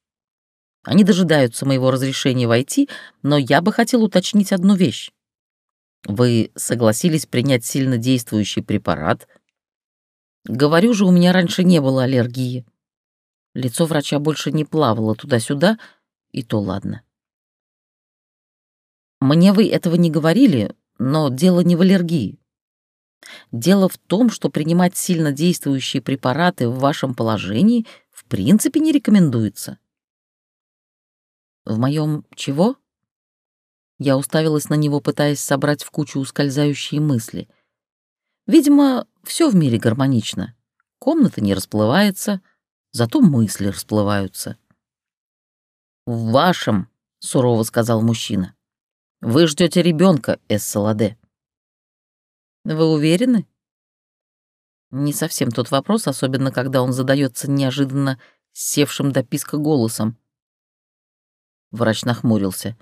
Они дожидаются моего разрешения войти, но я бы хотел уточнить одну вещь. Вы согласились принять сильно действующий препарат, Говорю же, у меня раньше не было аллергии. Лицо врача больше не плавало туда-сюда, и то ладно. Мне вы этого не говорили, но дело не в аллергии. Дело в том, что принимать сильно действующие препараты в вашем положении в принципе не рекомендуется. В моем чего? Я уставилась на него, пытаясь собрать в кучу ускользающие мысли. Видимо, все в мире гармонично. Комната не расплывается, зато мысли расплываются. «В вашем», — сурово сказал мужчина. «Вы ждете ребенка, Эссаладе». «Вы уверены?» Не совсем тот вопрос, особенно когда он задается неожиданно севшим до писка голосом. Врач нахмурился.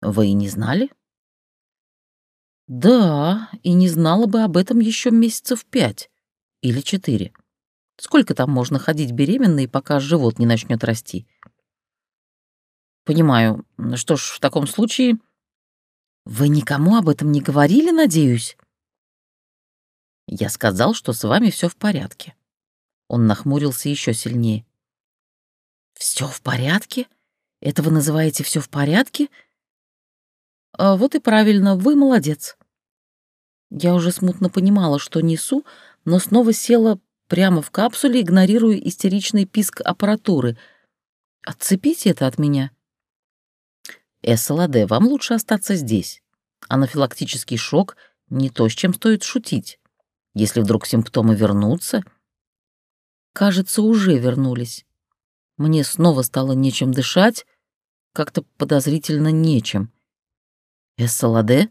«Вы и не знали?» «Да, и не знала бы об этом еще месяцев пять или четыре. Сколько там можно ходить беременной, пока живот не начнет расти?» «Понимаю. Что ж, в таком случае...» «Вы никому об этом не говорили, надеюсь?» «Я сказал, что с вами все в порядке». Он нахмурился еще сильнее. Все в порядке? Это вы называете все в порядке?» А вот и правильно, вы молодец. Я уже смутно понимала, что несу, но снова села прямо в капсуле, игнорируя истеричный писк аппаратуры. Отцепите это от меня. Эссаладе, вам лучше остаться здесь. Анафилактический шок — не то, с чем стоит шутить. Если вдруг симптомы вернутся... Кажется, уже вернулись. Мне снова стало нечем дышать, как-то подозрительно нечем. «Эссаладе?»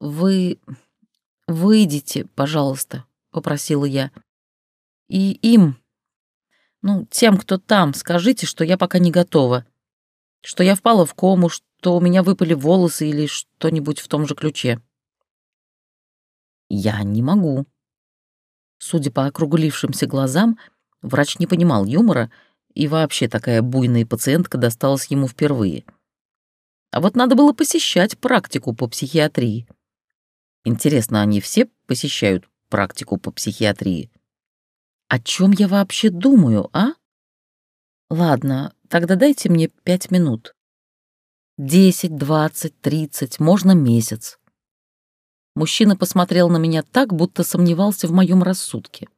«Вы... выйдите, пожалуйста», — попросила я. «И им, ну, тем, кто там, скажите, что я пока не готова, что я впала в кому, что у меня выпали волосы или что-нибудь в том же ключе». «Я не могу». Судя по округлившимся глазам, врач не понимал юмора, и вообще такая буйная пациентка досталась ему впервые — а вот надо было посещать практику по психиатрии. Интересно, они все посещают практику по психиатрии? О чем я вообще думаю, а? Ладно, тогда дайте мне пять минут. Десять, двадцать, тридцать, можно месяц. Мужчина посмотрел на меня так, будто сомневался в моем рассудке.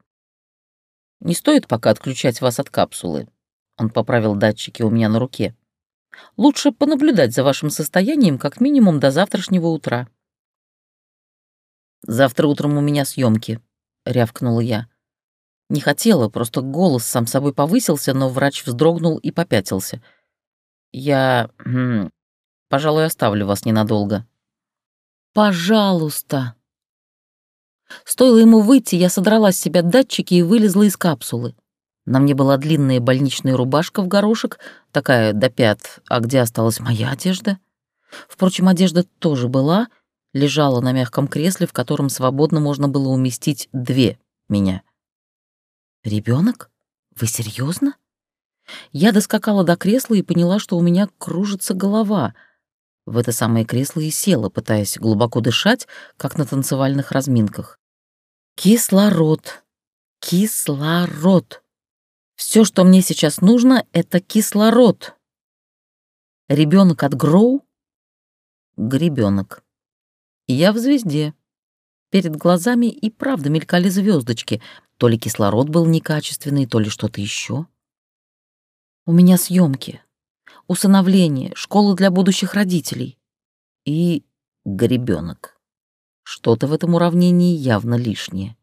«Не стоит пока отключать вас от капсулы». Он поправил датчики у меня на руке. Лучше понаблюдать за вашим состоянием как минимум до завтрашнего утра». «Завтра утром у меня съемки, рявкнула я. Не хотела, просто голос сам собой повысился, но врач вздрогнул и попятился. «Я... Пожалуй, оставлю вас ненадолго». «Пожалуйста!» Стоило ему выйти, я содрала с себя датчики и вылезла из капсулы. На мне была длинная больничная рубашка в горошек, такая до пят, а где осталась моя одежда? Впрочем, одежда тоже была, лежала на мягком кресле, в котором свободно можно было уместить две меня. Ребенок? Вы серьезно? Я доскакала до кресла и поняла, что у меня кружится голова. В это самое кресло и села, пытаясь глубоко дышать, как на танцевальных разминках. Кислород. Кислород. Все, что мне сейчас нужно, это кислород. Ребенок от Гроу — гребенок. Я в звезде. Перед глазами и правда мелькали звездочки. То ли кислород был некачественный, то ли что-то еще. У меня съемки, усыновление, школа для будущих родителей. И гребенок. Что-то в этом уравнении явно лишнее.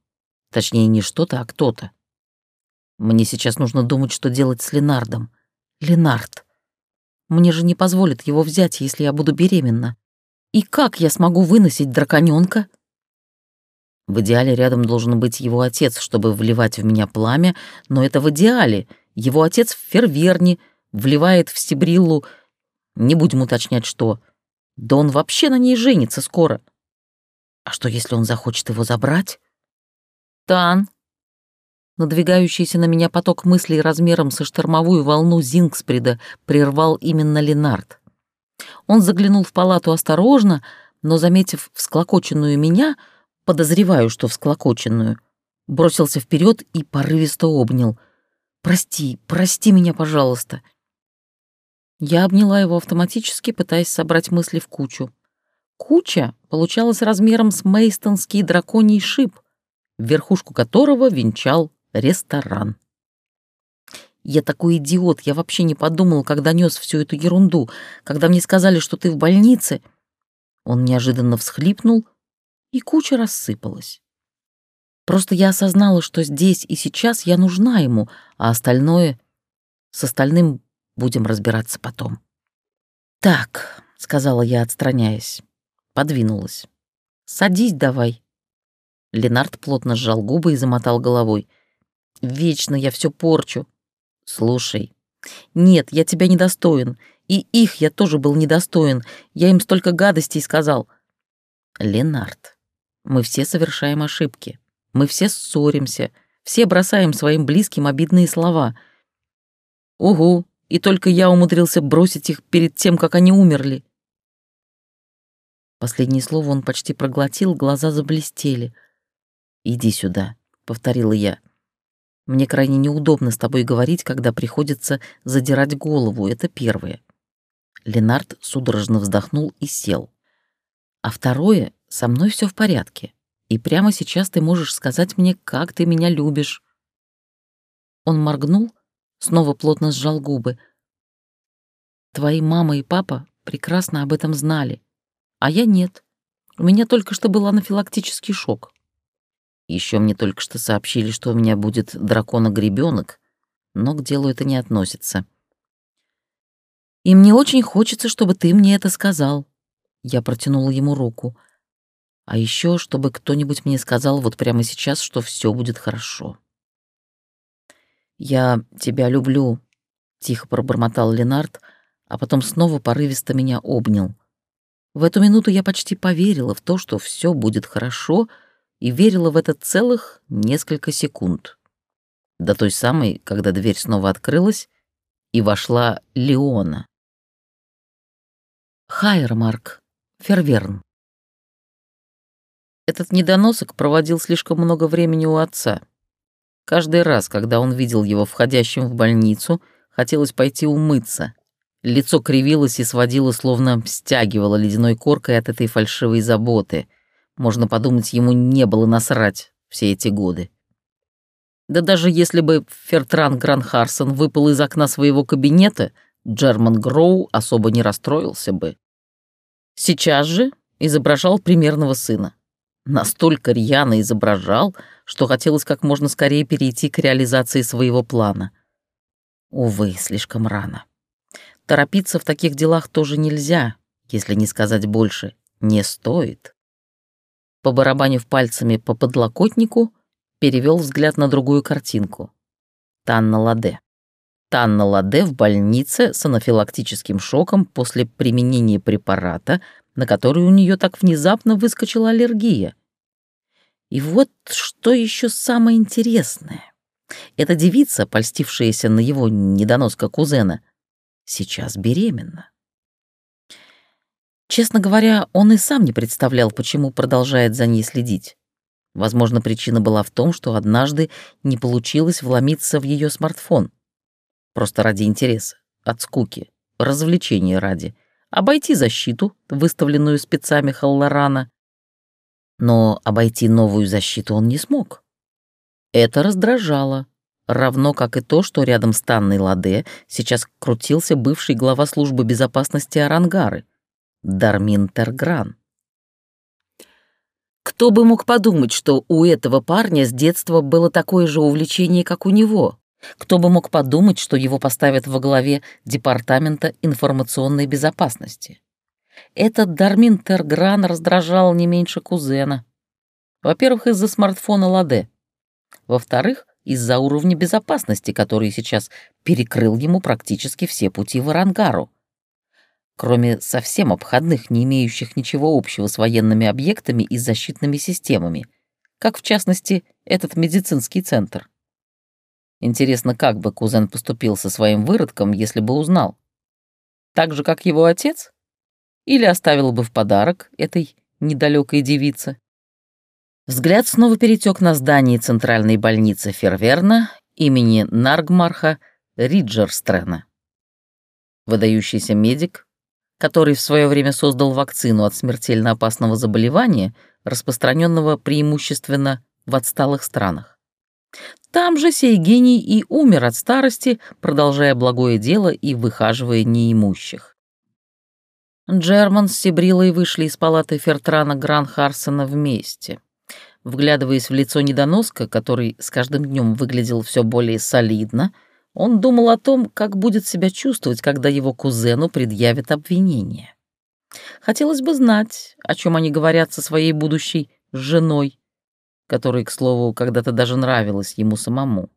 Точнее, не что-то, а кто-то. Мне сейчас нужно думать, что делать с Ленардом. Ленард. Мне же не позволят его взять, если я буду беременна. И как я смогу выносить драконёнка? В идеале рядом должен быть его отец, чтобы вливать в меня пламя, но это в идеале. Его отец в ферверне, вливает в Сибриллу... Не будем уточнять, что. Да он вообще на ней женится скоро. А что, если он захочет его забрать? Тан, Надвигающийся на меня поток мыслей размером со штормовую волну Зингсприда прервал именно Ленард. Он заглянул в палату осторожно, но, заметив всклокоченную меня, подозреваю, что всклокоченную, бросился вперед и порывисто обнял. «Прости, прости меня, пожалуйста». Я обняла его автоматически, пытаясь собрать мысли в кучу. Куча получалась размером с мейстонский драконий шип, верхушку которого венчал ресторан. Я такой идиот, я вообще не подумал, когда нес всю эту ерунду, когда мне сказали, что ты в больнице. Он неожиданно всхлипнул, и куча рассыпалась. Просто я осознала, что здесь и сейчас я нужна ему, а остальное... С остальным будем разбираться потом. «Так», — сказала я, отстраняясь, подвинулась. «Садись давай». Ленард плотно сжал губы и замотал головой. «Вечно я все порчу. Слушай. Нет, я тебя недостоин. И их я тоже был недостоин. Я им столько гадостей сказал. Ленард, мы все совершаем ошибки. Мы все ссоримся. Все бросаем своим близким обидные слова. Угу, и только я умудрился бросить их перед тем, как они умерли. Последнее слово он почти проглотил, глаза заблестели. «Иди сюда», — повторила я. Мне крайне неудобно с тобой говорить, когда приходится задирать голову, это первое. Ленард судорожно вздохнул и сел. А второе, со мной все в порядке. И прямо сейчас ты можешь сказать мне, как ты меня любишь. Он моргнул, снова плотно сжал губы. Твои мама и папа прекрасно об этом знали, а я нет. У меня только что был анафилактический шок. Еще мне только что сообщили, что у меня будет дракона-гребенок, но к делу это не относится. И мне очень хочется, чтобы ты мне это сказал. Я протянула ему руку. А еще, чтобы кто-нибудь мне сказал вот прямо сейчас, что все будет хорошо. «Я тебя люблю», — тихо пробормотал Ленард, а потом снова порывисто меня обнял. В эту минуту я почти поверила в то, что все будет хорошо — и верила в это целых несколько секунд. До той самой, когда дверь снова открылась, и вошла Леона. Хайермарк, Ферверн. Этот недоносок проводил слишком много времени у отца. Каждый раз, когда он видел его входящим в больницу, хотелось пойти умыться. Лицо кривилось и сводило, словно стягивало ледяной коркой от этой фальшивой заботы. Можно подумать, ему не было насрать все эти годы. Да даже если бы Фертран Гранхарсон выпал из окна своего кабинета, Джерман Гроу особо не расстроился бы. Сейчас же изображал примерного сына. Настолько рьяно изображал, что хотелось как можно скорее перейти к реализации своего плана. Увы, слишком рано. Торопиться в таких делах тоже нельзя, если не сказать больше, не стоит побарабанив пальцами по подлокотнику, перевел взгляд на другую картинку. Танна Ладе. Танна Ладе в больнице с анафилактическим шоком после применения препарата, на который у нее так внезапно выскочила аллергия. И вот что еще самое интересное. Эта девица, польстившаяся на его недоноска кузена, сейчас беременна. Честно говоря, он и сам не представлял, почему продолжает за ней следить. Возможно, причина была в том, что однажды не получилось вломиться в ее смартфон. Просто ради интереса, от скуки, развлечения ради, обойти защиту, выставленную спецами Халлорана. Но обойти новую защиту он не смог. Это раздражало, равно как и то, что рядом с Танной Ладе сейчас крутился бывший глава службы безопасности Арангары — Дармин Тергран. Кто бы мог подумать, что у этого парня с детства было такое же увлечение, как у него? Кто бы мог подумать, что его поставят во главе Департамента информационной безопасности? Этот Дармин Тергран раздражал не меньше кузена. Во-первых, из-за смартфона Ладе. Во-вторых, из-за уровня безопасности, который сейчас перекрыл ему практически все пути в Арангару кроме совсем обходных, не имеющих ничего общего с военными объектами и защитными системами, как в частности этот медицинский центр. Интересно, как бы кузен поступил со своим выродком, если бы узнал? Так же, как его отец? Или оставил бы в подарок этой недалекой девице? Взгляд снова перетек на здание центральной больницы Ферверна имени Наргмарха Риджерстрена. Выдающийся медик, который в свое время создал вакцину от смертельно опасного заболевания, распространенного преимущественно в отсталых странах. Там же сей гений и умер от старости, продолжая благое дело и выхаживая неимущих. Джерман с Сибрилой вышли из палаты Фертрана Гран-Харсона вместе. Вглядываясь в лицо недоноска, который с каждым днем выглядел все более солидно, он думал о том, как будет себя чувствовать, когда его кузену предъявят обвинение. Хотелось бы знать, о чем они говорят со своей будущей женой, которой, к слову, когда-то даже нравилась ему самому.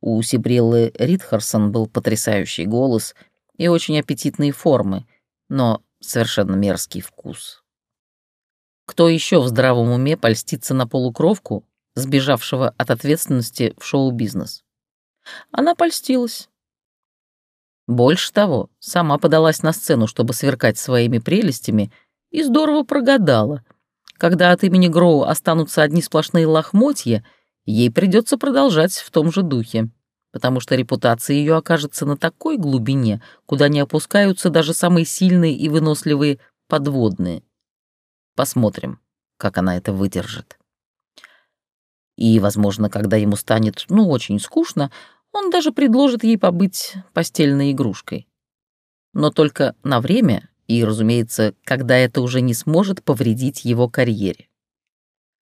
У Сибриллы Ридхарсон был потрясающий голос и очень аппетитные формы, но совершенно мерзкий вкус. Кто еще в здравом уме польстится на полукровку, сбежавшего от ответственности в шоу-бизнес? Она польстилась. Больше того, сама подалась на сцену, чтобы сверкать своими прелестями, и здорово прогадала. Когда от имени Гроу останутся одни сплошные лохмотья, ей придется продолжать в том же духе, потому что репутация ее окажется на такой глубине, куда не опускаются даже самые сильные и выносливые подводные. Посмотрим, как она это выдержит. И, возможно, когда ему станет, ну, очень скучно, он даже предложит ей побыть постельной игрушкой. Но только на время и, разумеется, когда это уже не сможет повредить его карьере.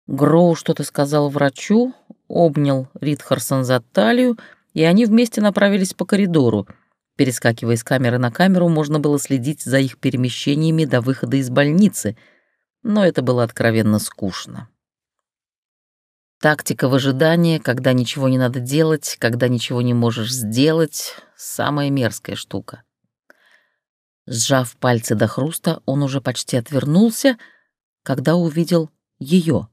Гроу что-то сказал врачу, обнял Ридхарсон за талию, и они вместе направились по коридору. Перескакивая с камеры на камеру, можно было следить за их перемещениями до выхода из больницы — но это было откровенно скучно. Тактика в ожидании, когда ничего не надо делать, когда ничего не можешь сделать — самая мерзкая штука. Сжав пальцы до хруста, он уже почти отвернулся, когда увидел ее.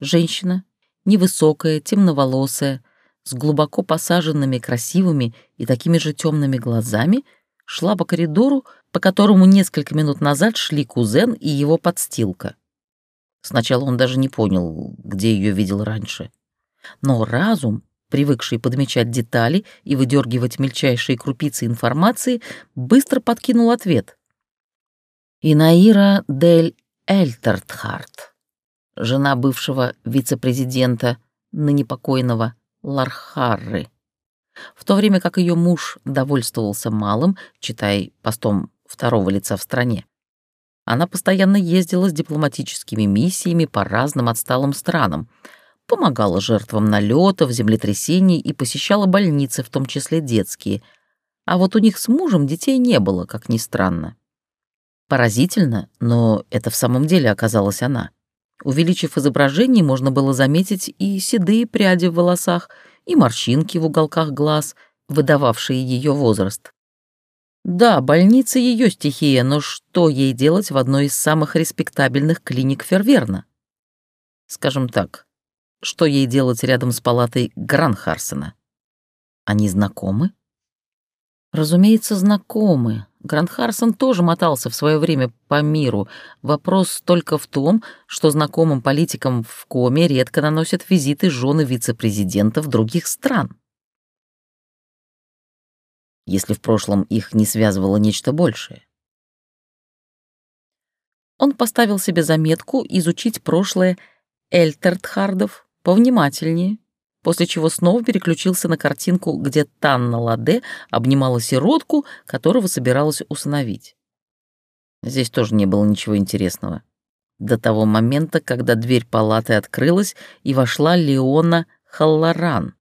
Женщина, невысокая, темноволосая, с глубоко посаженными красивыми и такими же темными глазами, шла по коридору, по которому несколько минут назад шли кузен и его подстилка. Сначала он даже не понял, где ее видел раньше. Но разум, привыкший подмечать детали и выдергивать мельчайшие крупицы информации, быстро подкинул ответ. Инаира дель Эльтертхарт, жена бывшего вице-президента, ныне покойного Лархарры. В то время как ее муж довольствовался малым, читай постом второго лица в стране. Она постоянно ездила с дипломатическими миссиями по разным отсталым странам, помогала жертвам налетов, землетрясений и посещала больницы, в том числе детские. А вот у них с мужем детей не было, как ни странно. Поразительно, но это в самом деле оказалась она. Увеличив изображение, можно было заметить и седые пряди в волосах, и морщинки в уголках глаз, выдававшие ее возраст. Да, больница ее стихия, но что ей делать в одной из самых респектабельных клиник Ферверна? Скажем так, что ей делать рядом с палатой Гранхарсена? Они знакомы? Разумеется, знакомы. Гранхарсон тоже мотался в свое время по миру. Вопрос только в том, что знакомым политикам в коме редко наносят визиты жены вице-президентов других стран если в прошлом их не связывало нечто большее. Он поставил себе заметку изучить прошлое Эльтертхардов повнимательнее, после чего снова переключился на картинку, где Танна Ладе обнимала сиротку, которого собиралась усыновить. Здесь тоже не было ничего интересного. До того момента, когда дверь палаты открылась, и вошла Леона Халларан,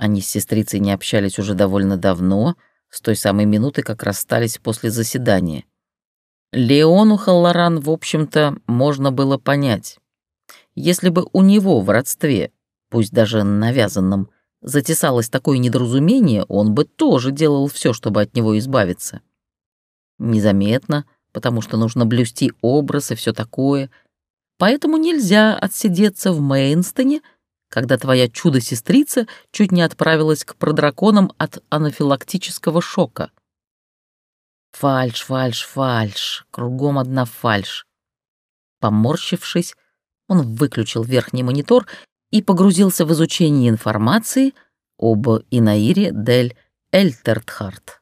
они с сестрицей не общались уже довольно давно, с той самой минуты, как расстались после заседания. Леону Халлоран, в общем-то, можно было понять. Если бы у него в родстве, пусть даже навязанном, затесалось такое недоразумение, он бы тоже делал все, чтобы от него избавиться. Незаметно, потому что нужно блюсти образ и все такое. Поэтому нельзя отсидеться в Мейнстоне когда твоя чудо-сестрица чуть не отправилась к продраконам от анафилактического шока. Фальш, фальш, фальш, кругом одна фальш. Поморщившись, Он выключил верхний монитор и погрузился в изучение информации об Инаире дель Эльтертхарт.